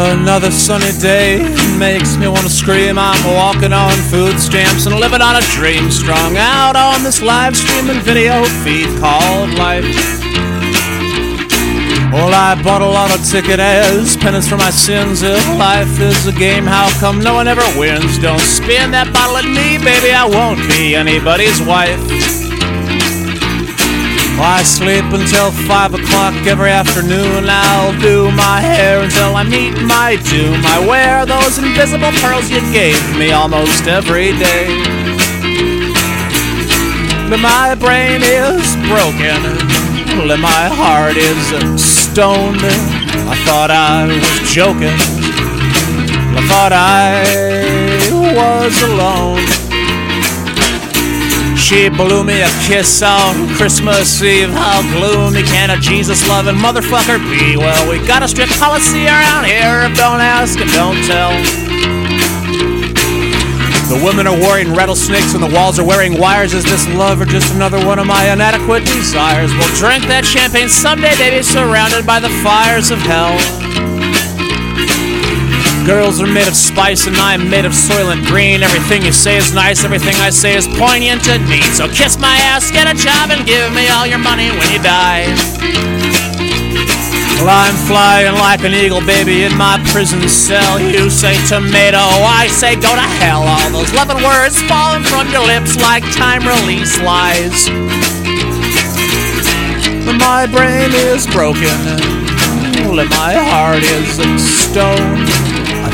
Another sunny day makes me want to scream. I'm walking on food stamps and living on a dream, strung out on this live streaming video feed called life. Well, I bought a lot of ticket as penance for my sins. If life is a game, how come no one ever wins? Don't spin that bottle at me, baby. I won't be anybody's wife. I sleep until five o'clock every afternoon. I'll do my hair until I meet my doom. I wear those invisible pearls you gave me almost every day. But my brain is broken, and my heart is stoned. I thought I was joking. I thought I was alone. She blew me a kiss on Christmas Eve. How gloomy can a Jesus loving motherfucker be? Well, we got a strict policy around here. Don't ask and don't tell. The women are wearing rattlesnakes and the walls are wearing wires. Is this love or just another one of my inadequate desires? We'll drink that champagne someday, baby, surrounded by the fires of hell. Girls are made of spice and I'm made of Soylent Green. Everything you say is nice, everything I say is poignant and neat. So kiss my ass, get a job, and give me all your money when you die. Well, I'm flying like an eagle, baby, in my prison cell. You say tomato, I say go to hell. All those loving words falling from your lips like time release lies. My brain is broken, and my heart is of stone.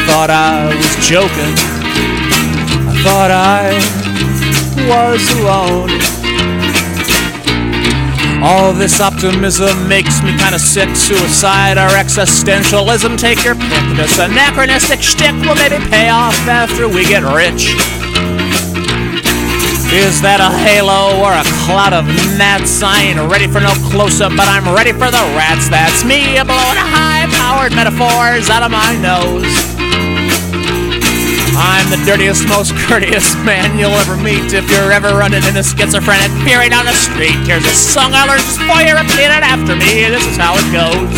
Thought I was joking. I thought I was alone. All this optimism makes me kinda sick. Suicide or existentialism, take your pick. This anachronistic shtick will maybe pay off after we get rich. Is that a halo or a cloud of gnats? I ain't ready for no close up, but I'm ready for the rats. That's me blowing high powered metaphors out of my nose. The dirtiest, most courteous man you'll ever meet if you're ever running into schizophrenic fury down the street. Here's a song I learned just for you, repeat it after me. This is how it goes.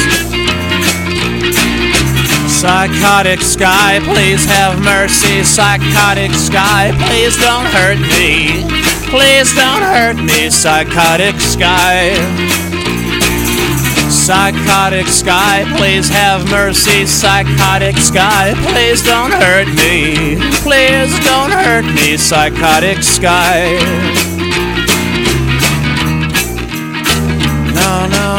Psychotic sky, please have mercy. Psychotic sky, please don't hurt me. Please don't hurt me, psychotic sky. Psychotic sky, please have mercy. Psychotic sky, please don't hurt me. Please don't hurt me, psychotic sky. No, no.